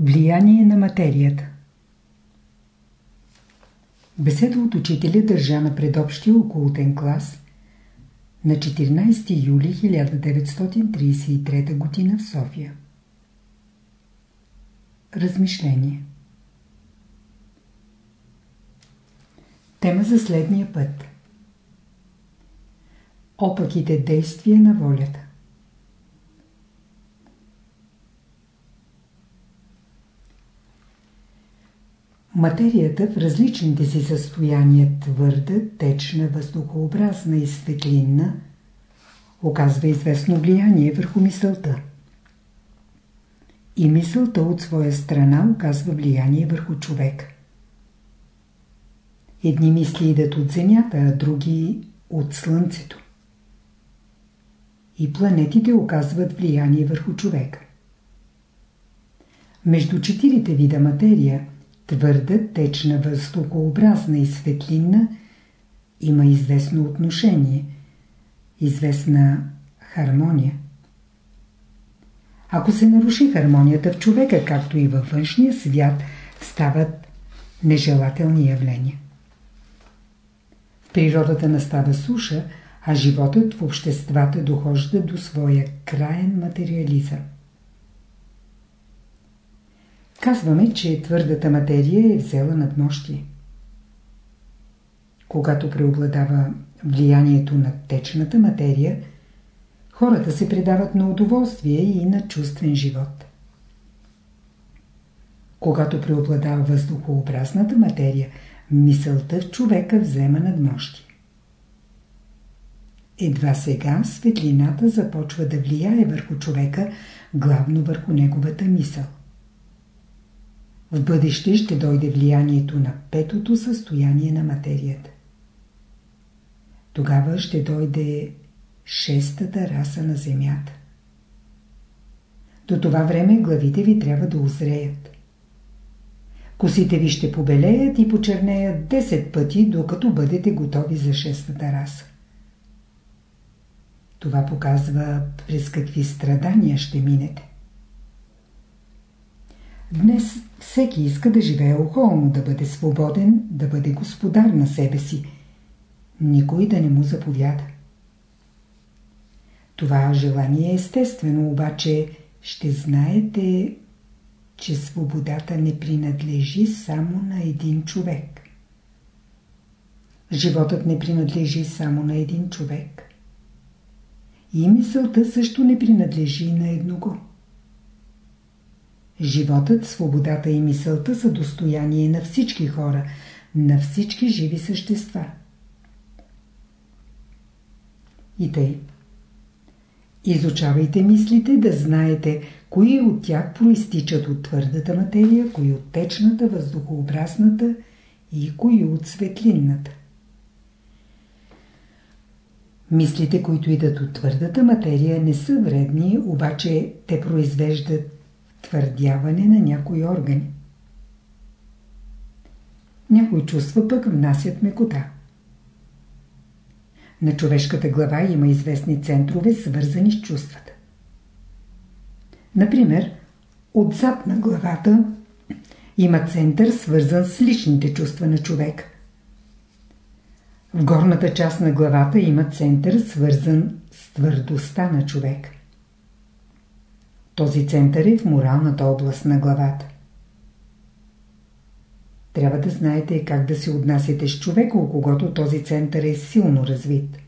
Влияние на материята Беседа от учителя държа на предобщия околотен клас на 14 юли 1933 г. в София. Размишление Тема за следния път Опаките действия на волята Материята в различните си състояния твърда, течна, въздухообразна и светлинна оказва известно влияние върху мисълта. И мисълта от своя страна оказва влияние върху човек. Едни мисли идат от Земята, а други от Слънцето. И планетите оказват влияние върху човека. Между четирите вида материя – твърда, течна, въздухообразна и светлинна, има известно отношение, известна хармония. Ако се наруши хармонията в човека, както и във външния свят, стават нежелателни явления. В природата настава суша, а животът в обществата дохожда до своя краен материализъм. Казваме, че твърдата материя е взела надмощие. Когато преобладава влиянието на течната материя, хората се предават на удоволствие и на чувствен живот. Когато преобладава въздухообразната материя, мисълта в човека взема надмощие. Едва сега светлината започва да влияе върху човека, главно върху неговата мисъл. В бъдеще ще дойде влиянието на петото състояние на материята. Тогава ще дойде шестата раса на Земята. До това време главите ви трябва да озреят. Косите ви ще побелеят и почернеят 10 пъти, докато бъдете готови за шестата раса. Това показва през какви страдания ще минете. Днес всеки иска да живее охолно, да бъде свободен, да бъде господар на себе си. Никой да не му заповяда. Това желание е естествено, обаче ще знаете, че свободата не принадлежи само на един човек. Животът не принадлежи само на един човек. И мисълта също не принадлежи на едного. Животът, свободата и мисълта са достояние на всички хора, на всички живи същества. И тъй. Изучавайте мислите да знаете, кои от тях проистичат от твърдата материя, кои от течната, въздухообразната и кои от светлинната. Мислите, които идат от твърдата материя, не са вредни, обаче те произвеждат твърдяване на някои органи. Някои чувства пък внасят мекота. На човешката глава има известни центрове, свързани с чувствата. Например, отзад на главата има център, свързан с личните чувства на човек. В горната част на главата има център, свързан с твърдостта на човек. Този център е в моралната област на главата. Трябва да знаете как да се отнасяте с човека, у когото този център е силно развит.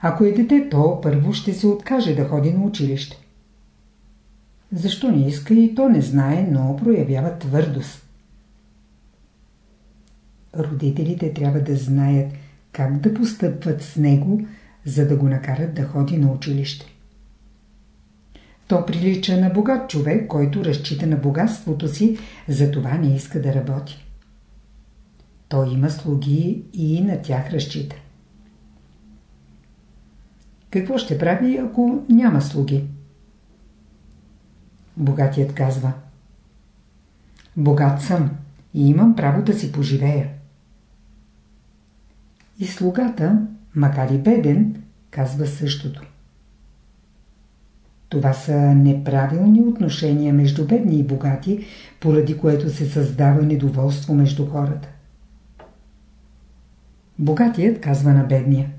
Ако е дете, то първо ще се откаже да ходи на училище. Защо не иска и то не знае, но проявява твърдост. Родителите трябва да знаят как да постъпват с него, за да го накарат да ходи на училище. То прилича на богат човек, който разчита на богатството си, затова не иска да работи. Той има слуги и на тях разчита. Какво ще прави, ако няма слуги? Богатият казва Богат съм и имам право да си поживея. И слугата, макар и беден, казва същото. Това са неправилни отношения между бедни и богати, поради което се създава недоволство между хората. Богатият казва на бедния.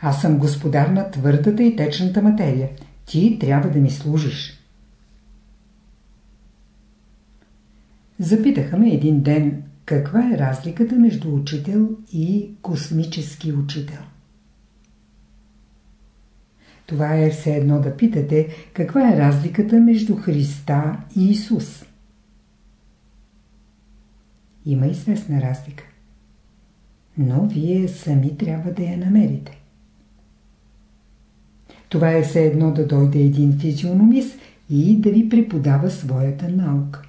Аз съм господар на твърдата и течната материя. Ти трябва да ми служиш. Запитаха ме един ден, каква е разликата между учител и космически учител. Това е все едно да питате, каква е разликата между Христа и Исус. Има известна разлика. Но вие сами трябва да я намерите. Това е все едно да дойде един физиономист и да ви преподава своята наука.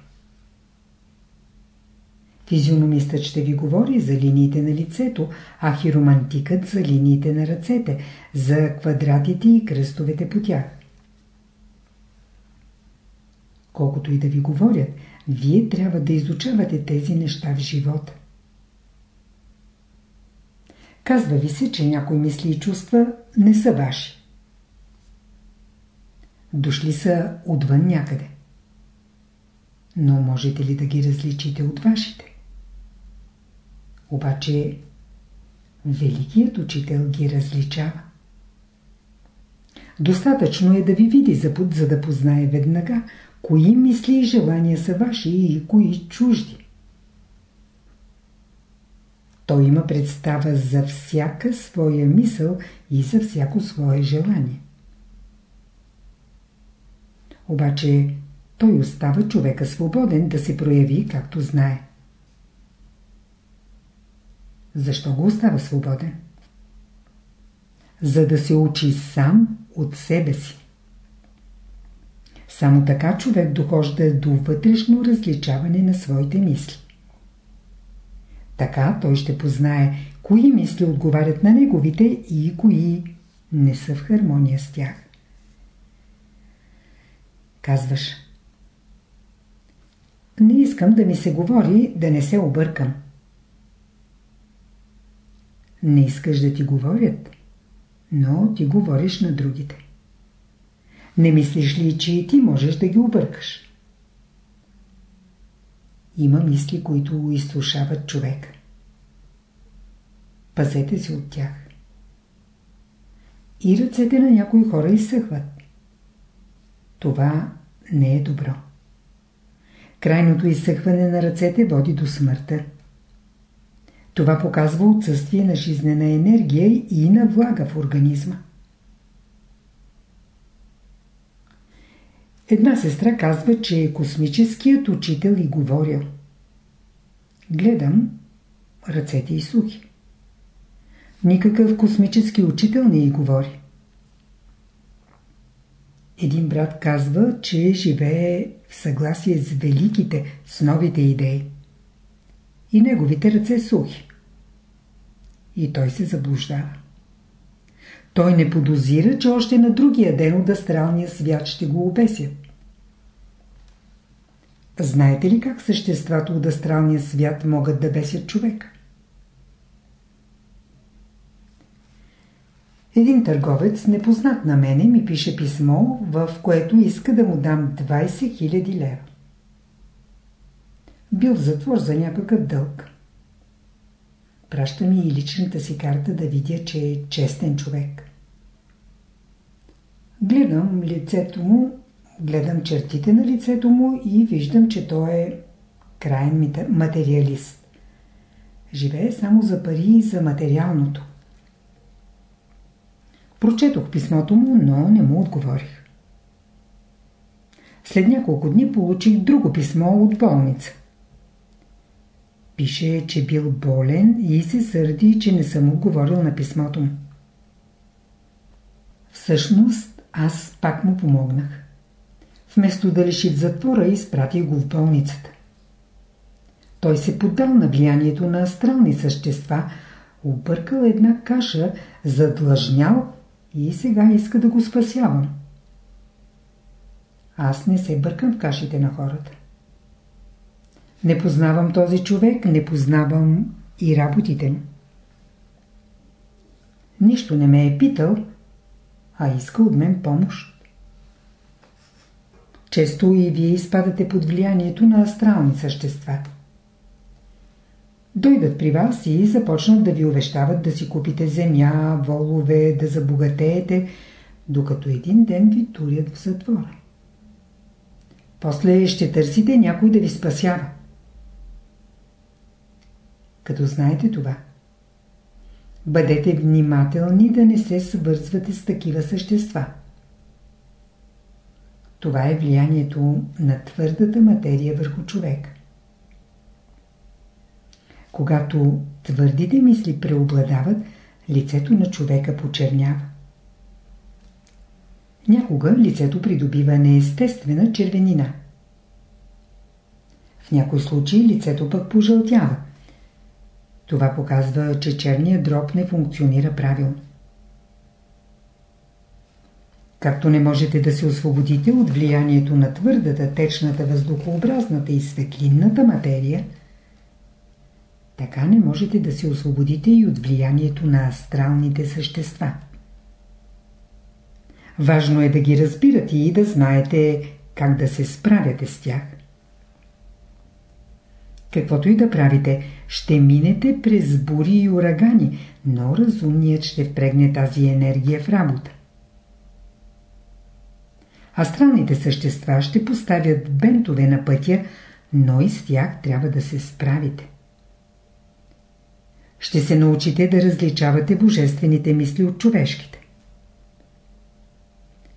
Физиономистът ще ви говори за линиите на лицето, а хиромантикът за линиите на ръцете, за квадратите и кръстовете по тях. Колкото и да ви говорят, вие трябва да изучавате тези неща в живота. Казва ви се, че някои мисли и чувства не са ваши. Дошли са отвън някъде. Но можете ли да ги различите от вашите? Обаче Великият учител ги различава. Достатъчно е да ви види за път, за да познае веднага, кои мисли и желания са ваши и кои чужди. Той има представа за всяка своя мисъл и за всяко свое желание. Обаче той остава човека свободен да се прояви както знае. Защо го остава свободен? За да се учи сам от себе си. Само така човек дохожда до вътрешно различаване на своите мисли. Така той ще познае кои мисли отговарят на неговите и кои не са в хармония с тях. Казваш Не искам да ми се говори да не се объркам. Не искаш да ти говорят, но ти говориш на другите. Не мислиш ли, че и ти можеш да ги объркаш? Има мисли, които изслушават човек. Пазете се от тях. И ръцете на някои хора изсъхват. Това не е добро. Крайното изсъхване на ръцете води до смъртта. Това показва отсъствие на жизнена енергия и на влага в организма. Една сестра казва, че е космическият учител и говорил. Гледам, ръцете и сухи. Никакъв космически учител не и говори. Един брат казва, че живее в съгласие с великите, с новите идеи и неговите ръце сухи. И той се заблуждава. Той не подозира, че още на другия ден от астралния свят ще го обесят. Знаете ли как съществата от астралния свят могат да бесят човек? Един търговец, непознат на мене, ми пише писмо, в което иска да му дам 20 000 лева бил в затвор за някакъв дълг. Праща ми и личната си карта да видя, че е честен човек. Гледам лицето му, гледам чертите на лицето му и виждам, че той е крайен материалист. Живее само за пари и за материалното. Прочетох писмото му, но не му отговорих. След няколко дни получих друго писмо от болница. Пише, че бил болен и се сърди, че не съм отговорил на писмото му. Всъщност, аз пак му помогнах. Вместо да лиши в затвора, изпратих го в болницата. Той се поддал на влиянието на астрални същества, объркал една каша, задлъжнял и сега иска да го спасявам. Аз не се бъркам в кашите на хората. Не познавам този човек, не познавам и работите му. Нищо не ме е питал, а иска от мен помощ. често и вие изпадате под влиянието на астрални същества. Дойдат при вас и започнат да ви увещават да си купите земя, волове, да забогатеете, докато един ден ви турят в затвора. После ще търсите някой да ви спасява. Като знаете това, бъдете внимателни да не се свързвате с такива същества. Това е влиянието на твърдата материя върху човек. Когато твърдите мисли преобладават, лицето на човека почернява. Някога лицето придобива неестествена червенина. В някой случай лицето пък пожълтява. Това показва, че черният дроб не функционира правилно. Както не можете да се освободите от влиянието на твърдата, течната, въздухообразната и светлинната материя, така не можете да се освободите и от влиянието на астралните същества. Важно е да ги разбирате и да знаете как да се справяте с тях. Каквото и да правите, ще минете през бури и урагани, но разумният ще впрегне тази енергия в работа. Астралните същества ще поставят бентове на пътя, но и с тях трябва да се справите. Ще се научите да различавате божествените мисли от човешките.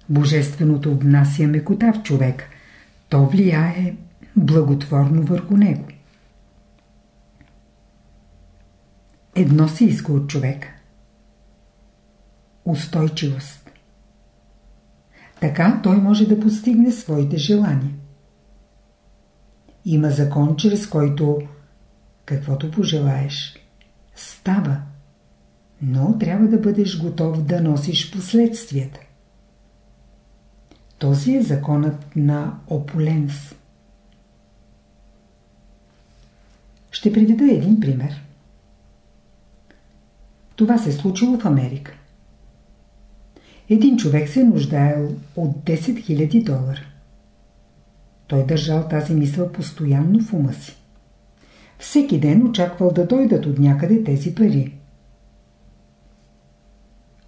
Божественото внася мекота в човек. То влияе благотворно върху него. Едно се иска от човека. Устойчивост. Така той може да постигне своите желания. Има закон, чрез който каквото пожелаеш, става. Но трябва да бъдеш готов да носиш последствията. Този е законът на Опуленс. Ще приведа един пример. Това се случило в Америка. Един човек се нуждаел от 10 000 долара. Той държал тази мисъл постоянно в ума си. Всеки ден очаквал да дойдат от някъде тези пари.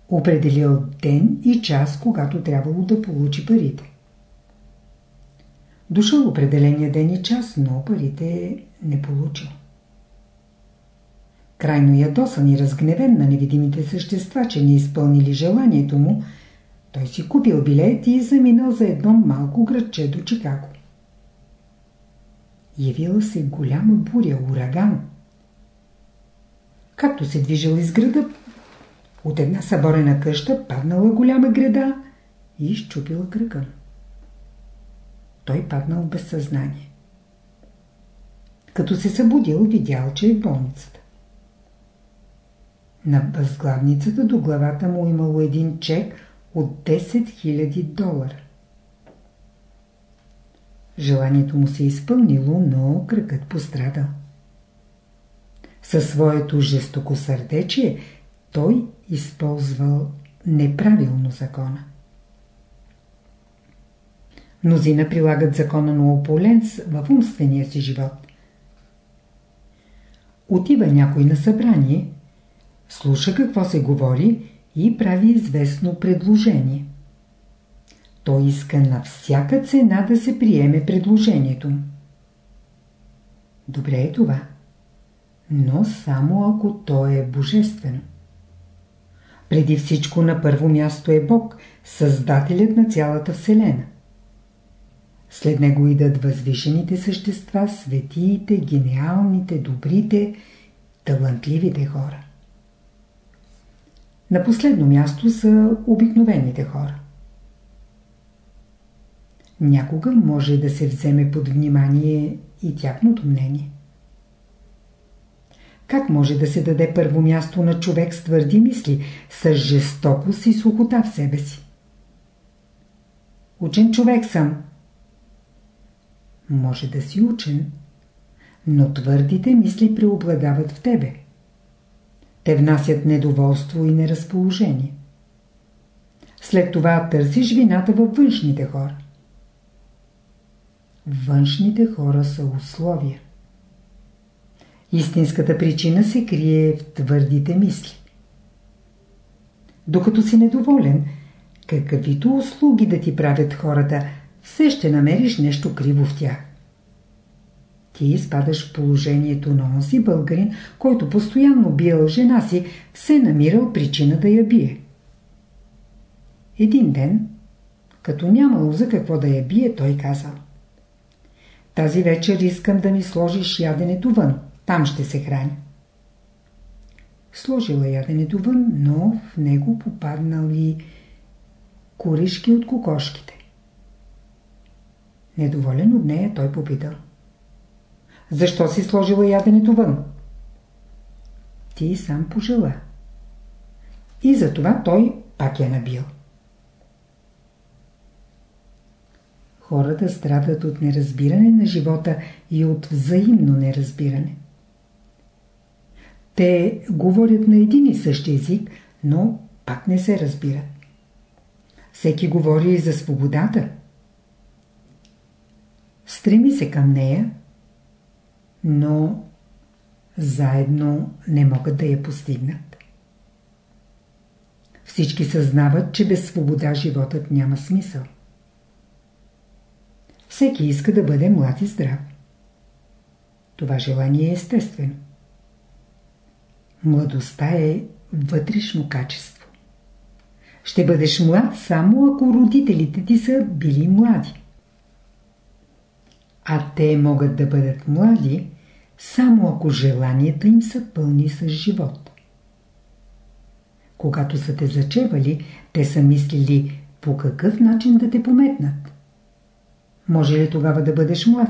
Определил ден и час, когато трябвало да получи парите. Дошъл определения ден и час, но парите не получил. Крайно ядосан и разгневен на невидимите същества, че не изпълнили желанието му, той си купил билет и заминал за едно малко градче до Чикаго. Явила се голяма буря, ураган. Както се движил из града, от една съборена къща паднала голяма града и изчупила кръка. Той паднал без съзнание. Като се събудил, видял, че е в болницата. На възглавницата до главата му имало един чек от 10 000 долара. Желанието му се изпълнило, но кръкът пострадал. Със своето жестоко сърдечие той използвал неправилно закона. Мнозина прилагат закона на Ополенс в умствения си живот. Отива някой на събрание, слуша какво се говори и прави известно предложение. Той иска на всяка цена да се приеме предложението. Добре е това, но само ако то е божествено. Преди всичко на първо място е Бог, Създателят на цялата Вселена. След него идат възвишените същества, светиите, гениалните, добрите, талантливите хора. На последно място са обикновените хора. Някога може да се вземе под внимание и тяхното мнение. Как може да се даде първо място на човек с твърди мисли, с жестокост и сухота в себе си? Учен човек съм. Може да си учен, но твърдите мисли преобладават в тебе. Те внасят недоволство и неразположение. След това търсиш вината във външните хора. външните хора са условия. Истинската причина се крие в твърдите мисли. Докато си недоволен, каквито услуги да ти правят хората, все ще намериш нещо криво в тях. Ти изпадаш в положението на онзи българин, който постоянно биел жена си, все намирал причина да я бие. Един ден, като нямало за какво да я бие, той казал Тази вечер искам да ми сложиш яденето вън, там ще се храня. Сложила яденето вън, но в него попаднали коришки от кокошките. Недоволен от нея, той попитал. Защо си сложила яденето вън? Ти сам пожела. И затова той пак я набил. Хората страдат от неразбиране на живота и от взаимно неразбиране. Те говорят на един и същи език, но пак не се разбират. Всеки говори и за свободата. Стреми се към нея, но заедно не могат да я постигнат. Всички съзнават, че без свобода животът няма смисъл. Всеки иска да бъде млад и здрав. Това желание е естествено. Младостта е вътрешно качество. Ще бъдеш млад само ако родителите ти са били млади. А те могат да бъдат млади, само ако желанията им са пълни с живот. Когато са те зачевали, те са мислили по какъв начин да те пометнат. Може ли тогава да бъдеш млад?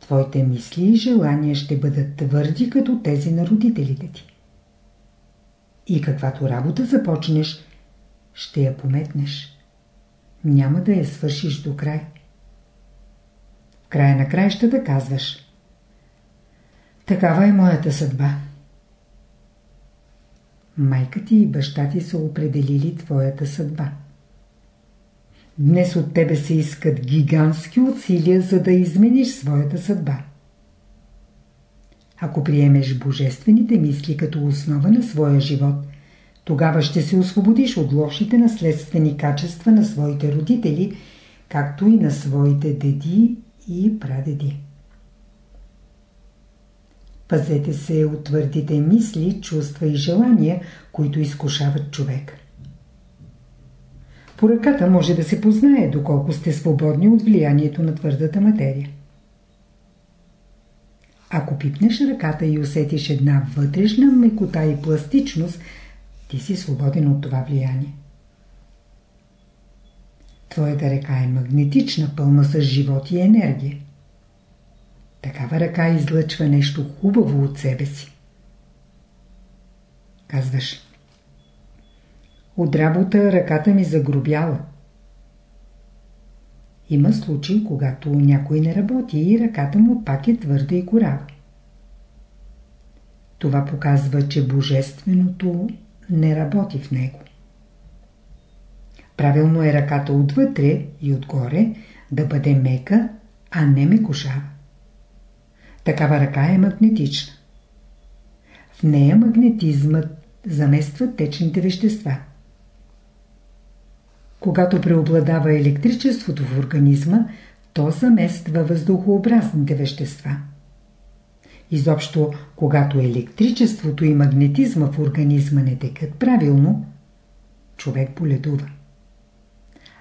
Твоите мисли и желания ще бъдат твърди като тези на родителите ти. И каквато работа започнеш, ще я пометнеш. Няма да я свършиш до край. Края на краищата казваш Такава е моята съдба. Майка ти и баща ти са определили твоята съдба. Днес от тебе се искат гигантски усилия, за да измениш своята съдба. Ако приемеш божествените мисли като основа на своя живот, тогава ще се освободиш от лошите наследствени качества на своите родители, както и на своите деди и прадеди. Пазете се от твърдите мисли, чувства и желания, които изкушават човека. По ръката може да се познае доколко сте свободни от влиянието на твърдата материя. Ако пипнеш ръката и усетиш една вътрешна мекота и пластичност, ти си свободен от това влияние. Твоята ръка е магнетична, пълна с живот и енергия. Такава ръка излъчва нещо хубаво от себе си. Казваш, от работа ръката ми загрубяла. Има случаи, когато някой не работи и ръката му пак е твърда и корава. Това показва, че Божественото не работи в него. Правилно е ръката отвътре и отгоре да бъде мека, а не мекошава. Такава ръка е магнетична. В нея магнетизмът замества течните вещества. Когато преобладава електричеството в организма, то замества въздухообразните вещества. Изобщо, когато електричеството и магнетизма в организма не текат правилно, човек поледува.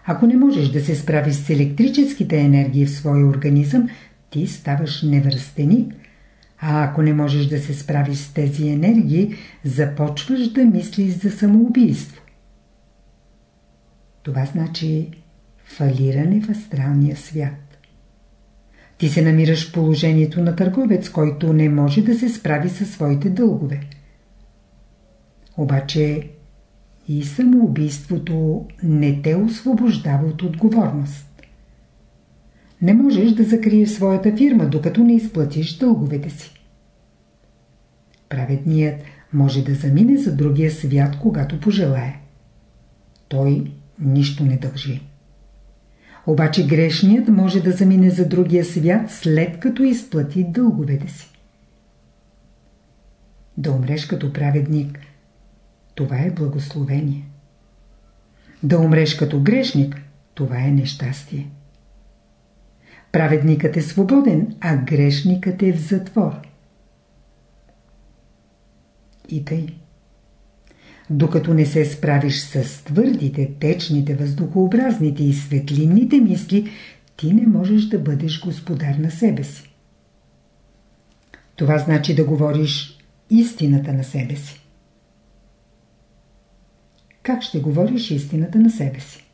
Ако не можеш да се справиш с електрическите енергии в своя организъм, ти ставаш невръстеник, а ако не можеш да се справиш с тези енергии, започваш да мислиш за самоубийство. Това значи фалиране в астралния свят. Ти се намираш в положението на търговец, който не може да се справи със своите дългове. Обаче и самоубийството не те освобождава от отговорност. Не можеш да закриеш своята фирма, докато не изплатиш дълговете си. Праведният може да замине за другия свят, когато пожелае. Той нищо не дължи. Обаче грешният може да замине за другия свят, след като изплати дълговете си. Да умреш като праведник, това е благословение. Да умреш като грешник, това е нещастие. Праведникът е свободен, а грешникът е в затвор. И тъй. Докато не се справиш с твърдите, течните, въздухообразните и светлинните мисли, ти не можеш да бъдеш господар на себе си. Това значи да говориш истината на себе си. Как ще говориш истината на себе си?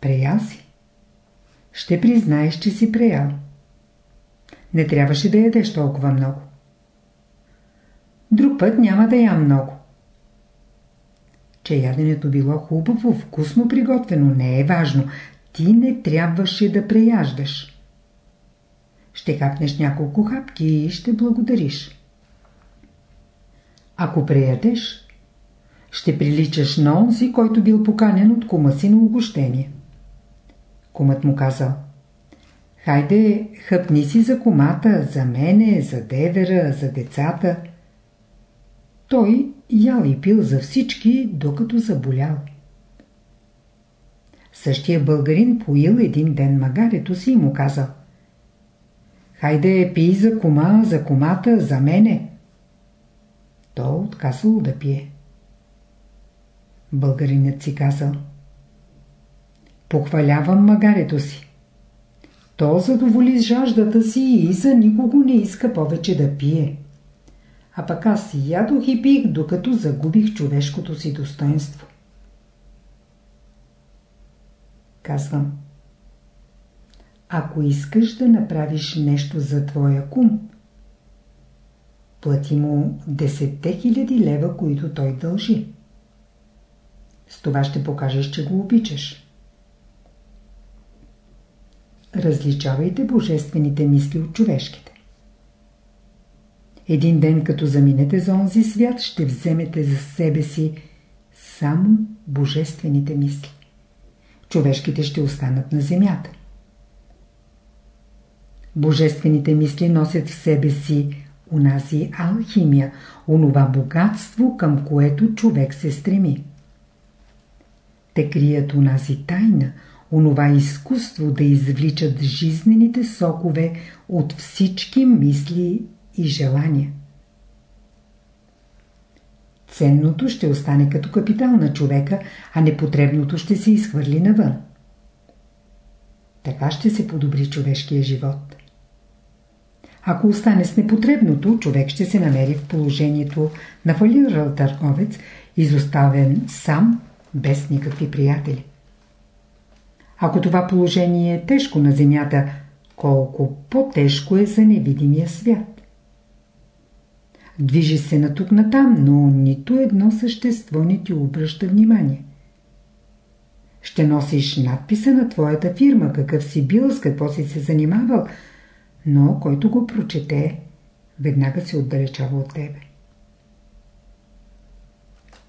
Преял си. Ще признаеш, че си преял. Не трябваше да ядеш толкова много. Друг път няма да ям много. Че яденето било хубаво, вкусно приготвено, не е важно. Ти не трябваше да преяждаш. Ще хапнеш няколко хапки и ще благодариш. Ако преядеш, ще приличаш на онзи, който бил поканен от кума си на угощение. Кумът му казал Хайде, хъпни си за комата, за мене, за девера, за децата. Той ял и пил за всички, докато заболял. Същия българин поил един ден магарето си и му казал Хайде, пий за кома, за комата, за мене. То отказало да пие. Българинът си казал Похвалявам магарето си. То задоволи жаждата си и за никого не иска повече да пие. А пък аз ядох и пих, докато загубих човешкото си достоинство. Казвам. Ако искаш да направиш нещо за твоя кум, плати му 10 хиляди лева, които той дължи. С това ще покажеш, че го обичаш. Различавайте божествените мисли от човешките. Един ден, като заминете за онзи свят, ще вземете за себе си само божествените мисли. Човешките ще останат на земята. Божествените мисли носят в себе си унази алхимия, онова богатство, към което човек се стреми. Те крият унази тайна, онова изкуство да извличат жизнените сокове от всички мисли и желания. Ценното ще остане като капитал на човека, а непотребното ще се изхвърли навън. Така ще се подобри човешкия живот. Ако остане с непотребното, човек ще се намери в положението на фалирал търговец, изоставен сам, без никакви приятели. Ако това положение е тежко на земята, колко по-тежко е за невидимия свят. Движи се на тук натам, но нито едно същество не ти обръща внимание. Ще носиш надписа на твоята фирма, какъв си бил, с какво си се занимавал – но който го прочете, веднага се отдалечава от тебе.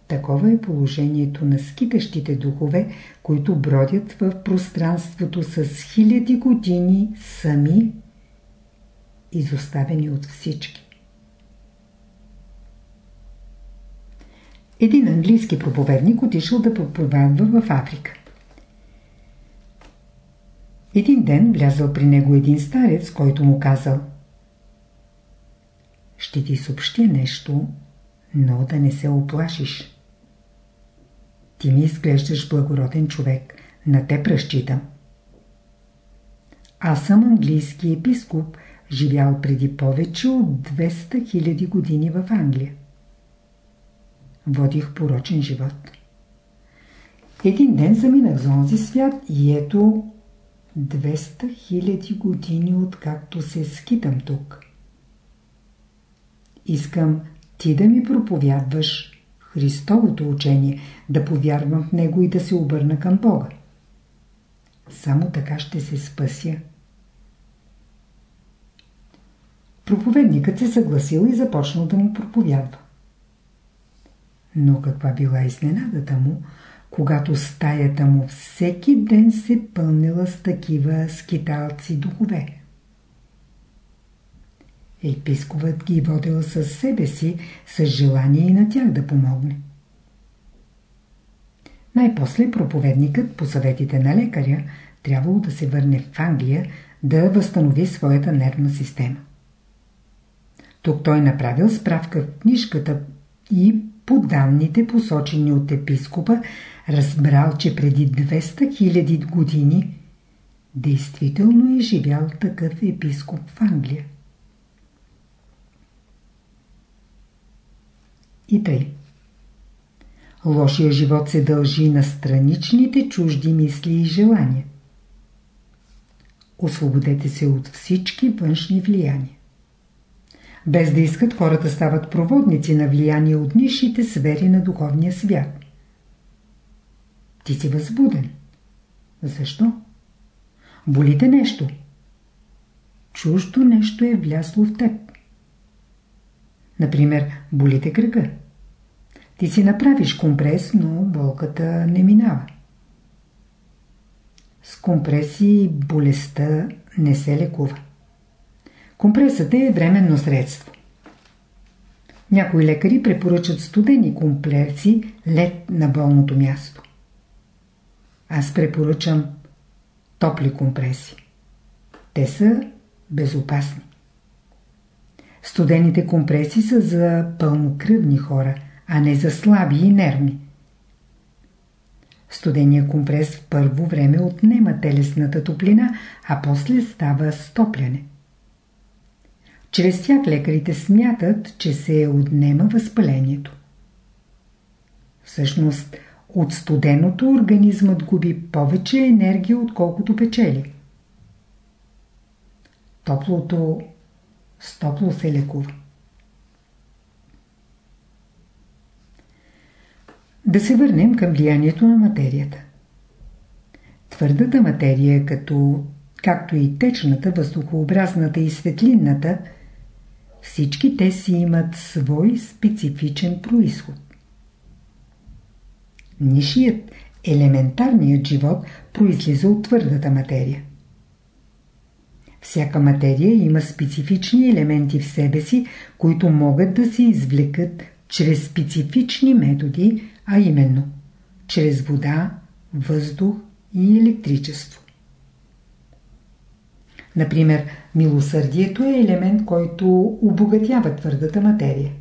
Такова е положението на скитащите духове, които бродят в пространството с хиляди години сами, изоставени от всички. Един английски проповедник отишъл да проповядва в Африка. Един ден влязъл при него един старец, който му казал Ще ти съобщя нещо, но да не се оплашиш. Ти ми изглеждаш благороден човек, на те разчитам. Аз съм английски епископ, живял преди повече от 200 000 години в Англия. Водих порочен живот. Един ден заминах за онзи свят и ето 200 хиляди години откакто се скитам тук. Искам ти да ми проповядваш Христовото учение, да повярвам в него и да се обърна към Бога. Само така ще се спася. Проповедникът се съгласил и започнал да му проповядва. Но каква била изненадата му, когато стаята му всеки ден се пълнила с такива скиталци духове. Епископът ги водил със себе си, с желание и на тях да помогне. Най-после проповедникът по съветите на лекаря трябвало да се върне в Англия да възстанови своята нервна система. Тук той направил справка в книжката и по данните посочени от епископа разбрал, че преди 200 000 години действително е живял такъв епископ в Англия. И тъй. Лошия живот се дължи на страничните чужди мисли и желания. Освободете се от всички външни влияния. Без да искат, хората стават проводници на влияние от нишите сфери на духовния свят. Ти си възбуден. Защо? Болите нещо. Чуждо нещо е влясло в теб. Например, болите кръга. Ти си направиш компрес, но болката не минава. С компреси болестта не се лекува. Компресът е временно средство. Някои лекари препоръчат студени компреси лед на болното място. Аз препоръчам топли компреси. Те са безопасни. Студените компреси са за пълнокръвни хора, а не за слаби и нервни. Студения компрес в първо време отнема телесната топлина, а после става стопляне. Чрез тях лекарите смятат, че се отнема възпалението. Всъщност, от студеното организмът губи повече енергия, отколкото печели. Топлото с топло се лекува. Да се върнем към влиянието на материята. Твърдата материя, като, както и течната, въздухообразната и светлинната, всички те си имат свой специфичен происход. Нишият, елементарният живот произлиза от твърдата материя. Всяка материя има специфични елементи в себе си, които могат да се извлекат чрез специфични методи, а именно чрез вода, въздух и електричество. Например, милосърдието е елемент, който обогатява твърдата материя.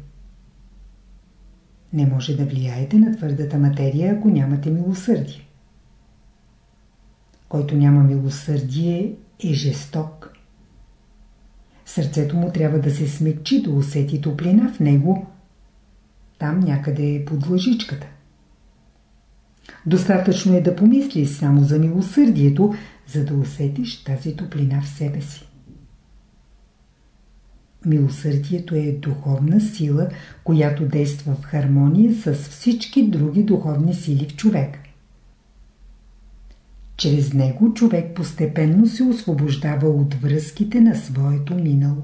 Не може да влияете на твърдата материя, ако нямате милосърдие. Който няма милосърдие е жесток. Сърцето му трябва да се смекчи да усети топлина в него. Там някъде е под лъжичката. Достатъчно е да помислиш само за милосърдието, за да усетиш тази топлина в себе си. Милосърдието е духовна сила, която действа в хармония с всички други духовни сили в човек. Чрез него човек постепенно се освобождава от връзките на своето минало.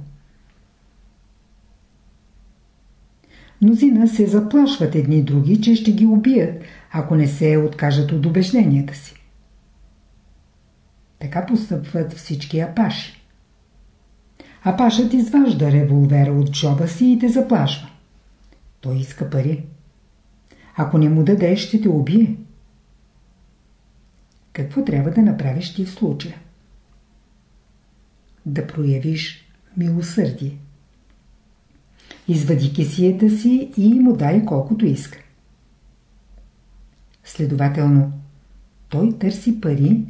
Мнозина се заплашват едни други, че ще ги убият, ако не се откажат от убежденията си. Така постъпват всички апаши. Апашът изважда револвера от джоба си и те заплашва. Той иска пари. Ако не му дадеш, ще те убие. Какво трябва да направиш ти в случая? Да проявиш милосърдие. Извади кисията си и му дай колкото иска. Следователно, той търси пари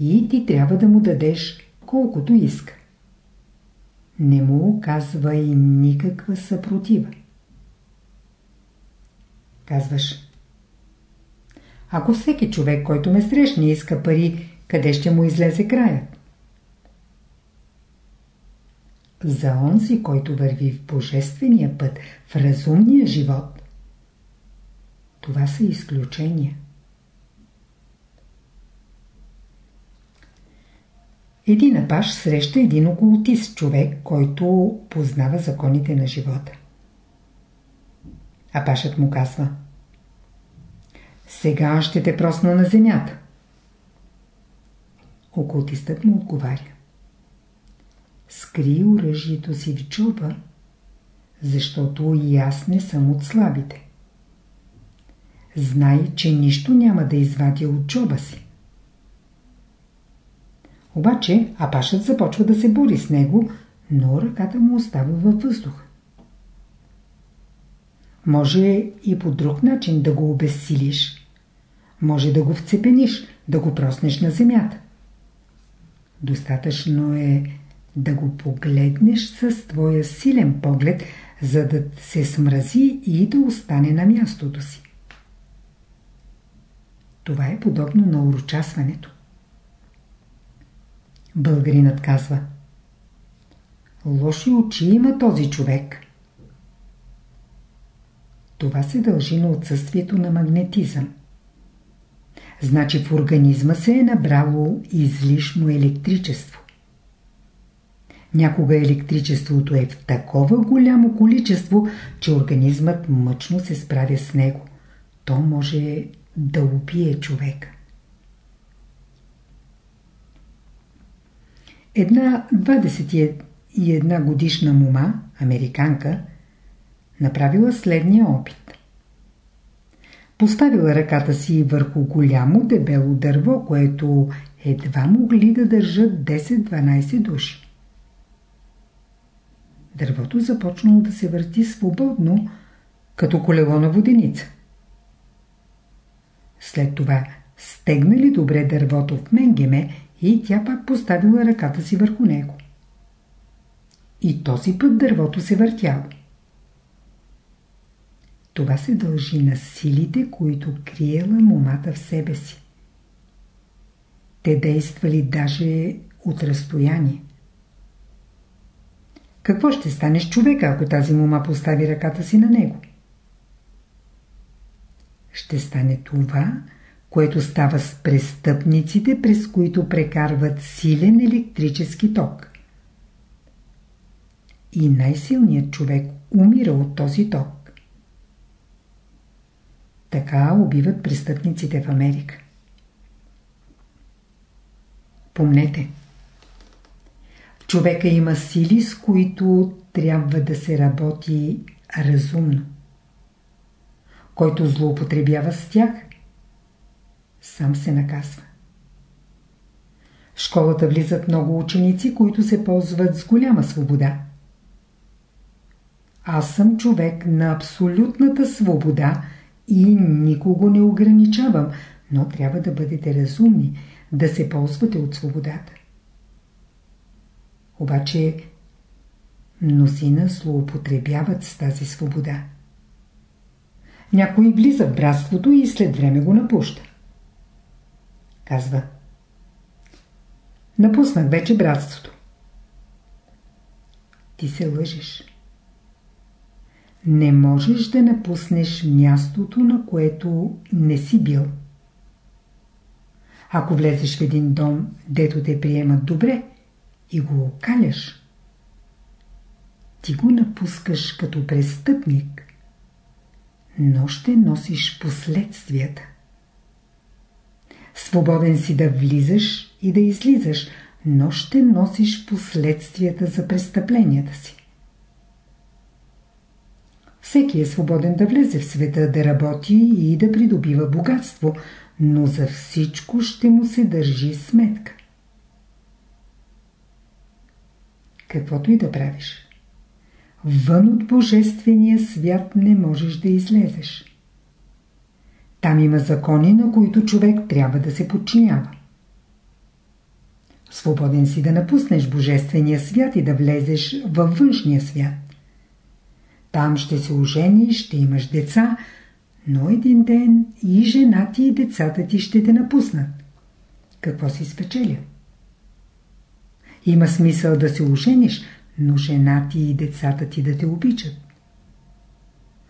и ти трябва да му дадеш колкото иска. Не му оказва и никаква съпротива. Казваш, ако всеки човек, който ме срещне, иска пари, къде ще му излезе краят? За онзи, който върви в божествения път, в разумния живот, това са изключения. Един апаш среща един окултист човек, който познава законите на живота. Апашът му казва Сега ще те просна на земята. Окултистът му отговаря. Скри оръжието си в чуба, защото и аз не съм от слабите. Знай, че нищо няма да извадя от чоба си. Обаче Апашът започва да се бори с него, но ръката му остава във въздуха. Може и по друг начин да го обезсилиш. Може да го вцепениш, да го проснеш на земята. Достатъчно е да го погледнеш с твоя силен поглед, за да се смрази и да остане на мястото си. Това е подобно на урочасването. Българинът казва Лоши очи има този човек. Това се дължи на отсъствието на магнетизъм. Значи в организма се е набрало излишно електричество. Някога електричеството е в такова голямо количество, че организмът мъчно се справя с него. То може да убие човека. Една 21 годишна мума, американка, направила следния опит. Поставила ръката си върху голямо дебело дърво, което едва могли да държат 10-12 души. Дървото започнало да се върти свободно, като колело на воденица. След това стегнали добре дървото в менгеме и тя пак поставила ръката си върху него. И този път дървото се въртяло. Това се дължи на силите, които криела момата в себе си. Те действали даже от разстояние. Какво ще стане с човека, ако тази мома постави ръката си на него? Ще стане това, което става с престъпниците, през които прекарват силен електрически ток. И най-силният човек умира от този ток. Така убиват престъпниците в Америка. Помнете, човека има сили, с които трябва да се работи разумно. Който злоупотребява с тях, сам се наказва. В школата влизат много ученици, които се ползват с голяма свобода. Аз съм човек на абсолютната свобода и никого не ограничавам, но трябва да бъдете разумни, да се ползвате от свободата. Обаче мнозина злоупотребяват с тази свобода. Някой влиза в братството и след време го напуща. Казва. Напуснах вече братството. Ти се лъжеш. Не можеш да напуснеш мястото, на което не си бил. Ако влезеш в един дом, дето те приемат добре и го окаляш, ти го напускаш като престъпник, но ще носиш последствията. Свободен си да влизаш и да излизаш, но ще носиш последствията за престъпленията си. Всеки е свободен да влезе в света, да работи и да придобива богатство, но за всичко ще му се държи сметка. Каквото и да правиш. Вън от Божествения свят не можеш да излезеш. Там има закони, на които човек трябва да се подчинява. Свободен си да напуснеш Божествения свят и да влезеш във външния свят. Там ще се ожениш, ще имаш деца, но един ден и жена ти и децата ти ще те напуснат. Какво си спечеля? Има смисъл да се ожениш, но жена ти и децата ти да те обичат.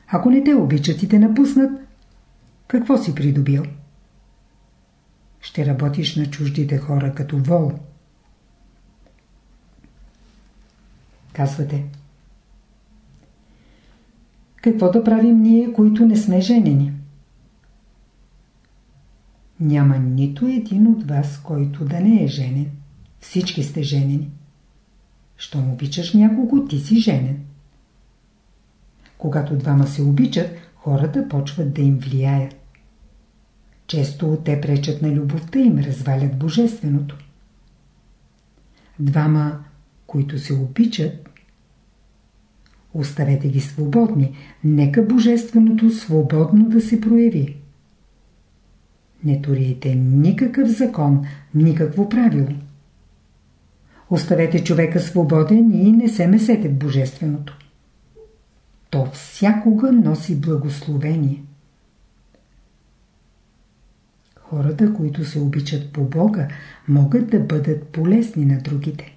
Ако не те обичат и те напуснат, какво си придобил? Ще работиш на чуждите хора като вол. Казвате. Какво да правим ние, които не сме женени? Няма нито един от вас, който да не е женен. Всички сте женени. Щом обичаш някого, ти си женен. Когато двама се обичат, хората почват да им влияят. Често те пречат на любовта им, развалят божественото. Двама, които се обичат, оставете ги свободни, нека божественото свободно да се прояви. Не турите никакъв закон, никакво правило. Оставете човека свободен и не се месете в божественото. То всякога носи благословение. Хората, които се обичат по Бога, могат да бъдат полезни на другите.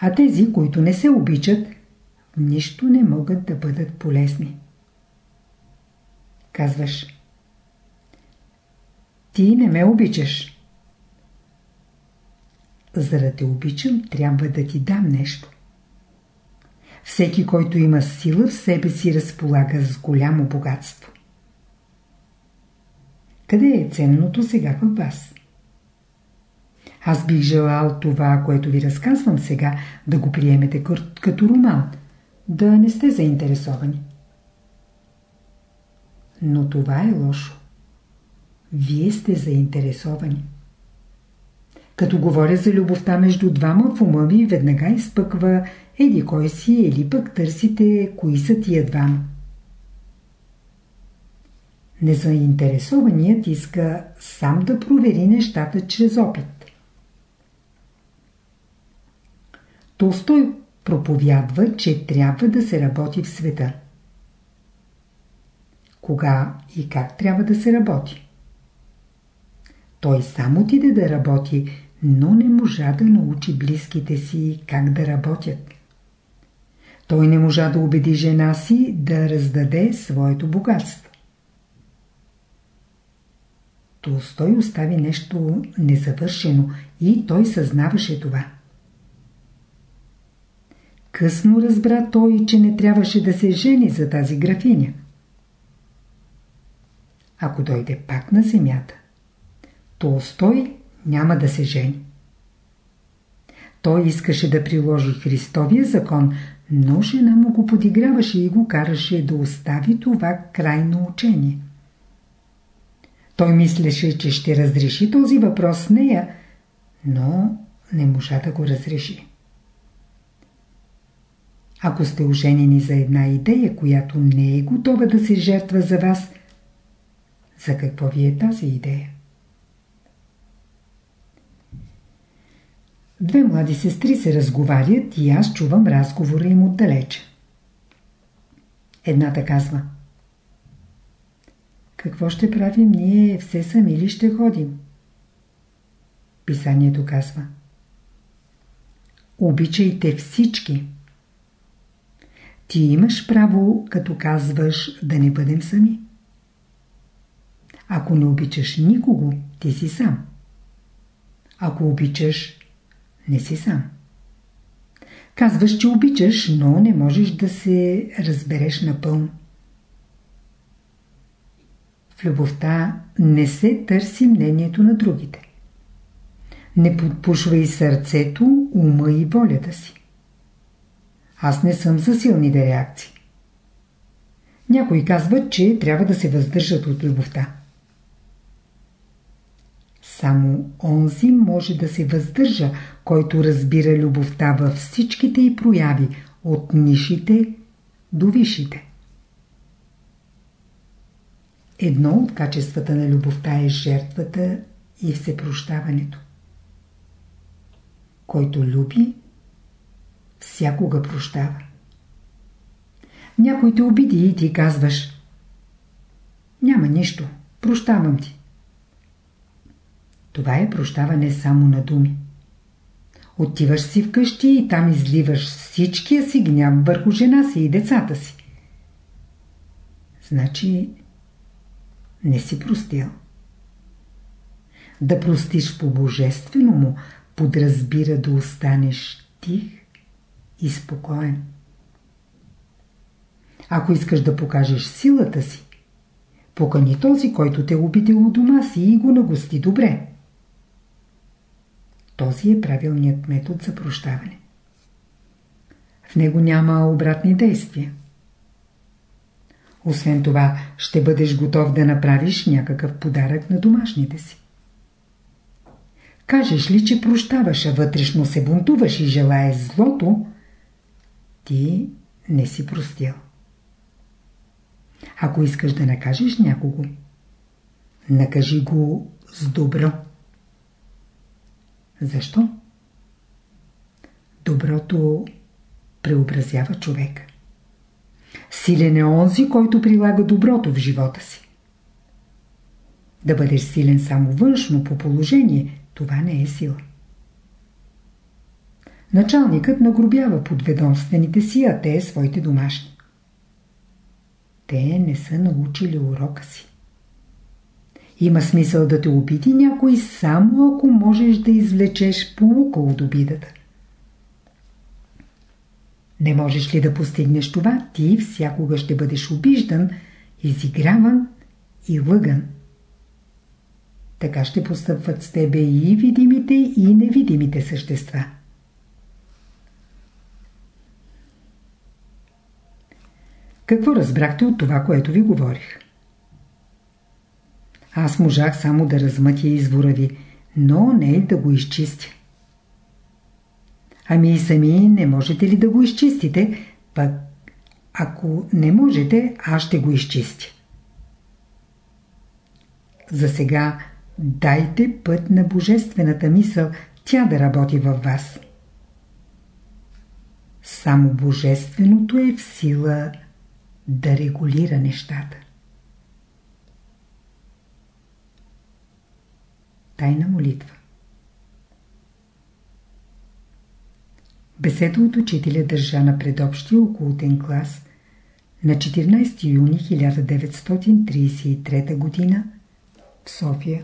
А тези, които не се обичат, нищо не могат да бъдат полезни. Казваш Ти не ме обичаш. За да те обичам, трябва да ти дам нещо. Всеки, който има сила в себе си, разполага с голямо богатство. Къде е ценното сега в вас? Аз бих желал това, което ви разказвам сега, да го приемете като роман, да не сте заинтересовани. Но това е лошо. Вие сте заинтересовани. Като говоря за любовта между двама в ума ви, веднага изпъква еди кой си или пък търсите кои са тия двама. Незаинтересованият иска сам да провери нещата чрез опит. Толстой проповядва, че трябва да се работи в света. Кога и как трябва да се работи? Той само отиде да работи, но не можа да научи близките си как да работят. Той не можа да убеди жена си да раздаде своето богатство. Толстой остави нещо незавършено и той съзнаваше това. Късно разбра той, че не трябваше да се жени за тази графиня. Ако дойде пак на земята, Толстой няма да се жени. Той искаше да приложи Христовия закон, но жена му го подиграваше и го караше да остави това крайно учение. Той мислеше, че ще разреши този въпрос с нея, но не можа да го разреши. Ако сте оженени за една идея, която не е готова да се жертва за вас, за какво ви е тази идея? Две млади сестри се разговарят и аз чувам разговора им отдалече. Едната казва Какво ще правим ние все сами ли ще ходим? Писанието казва Обичайте всички. Ти имаш право, като казваш да не бъдем сами. Ако не обичаш никого, ти си сам. Ако обичаш, не си сам. Казваш, че обичаш, но не можеш да се разбереш напълно. В любовта не се търси мнението на другите. Не подпушвай сърцето, ума и волята си. Аз не съм за силните реакции. Някои казват, че трябва да се въздържат от любовта. Само онзи може да се въздържа, който разбира любовта във всичките й прояви, от нишите до висшите. Едно от качествата на любовта е жертвата и всепрощаването. Който люби, всякога прощава. Някой те обиди и ти казваш Няма нищо, прощавам ти. Това е прощаване само на думи. Отиваш си вкъщи и там изливаш всичкия си гняв върху жена си и децата си. Значи не си простил. Да простиш по божествено му подразбира да останеш тих и спокоен. Ако искаш да покажеш силата си, покани този, който те обидел у дома си и го нагости добре. Този е правилният метод за прощаване. В него няма обратни действия. Освен това, ще бъдеш готов да направиш някакъв подарък на домашните си. Кажеш ли, че прощаваш, а вътрешно се бунтуваш и желаеш злото, ти не си простил. Ако искаш да накажеш някого, накажи го с добро. Защо? Доброто преобразява човека. Силен е онзи, който прилага доброто в живота си. Да бъдеш силен само външно по положение, това не е сила. Началникът нагробява подведомствените си, а те своите домашни. Те не са научили урока си. Има смисъл да те обиди някой само ако можеш да извлечеш полука от обидата. Не можеш ли да постигнеш това, ти всякога ще бъдеш обиждан, изиграван и лъган. Така ще постъпват с тебе и видимите, и невидимите същества. Какво разбрахте от това, което ви говорих? Аз можах само да размътя извора ви, но не да го изчистя. Ами и сами не можете ли да го изчистите? Пък ако не можете, аз ще го изчистя. За сега дайте път на божествената мисъл, тя да работи във вас. Само божественото е в сила да регулира нещата. Тайна молитва Беседа от учителя държа на предобщия окултен клас на 14 юни 1933 г. в София.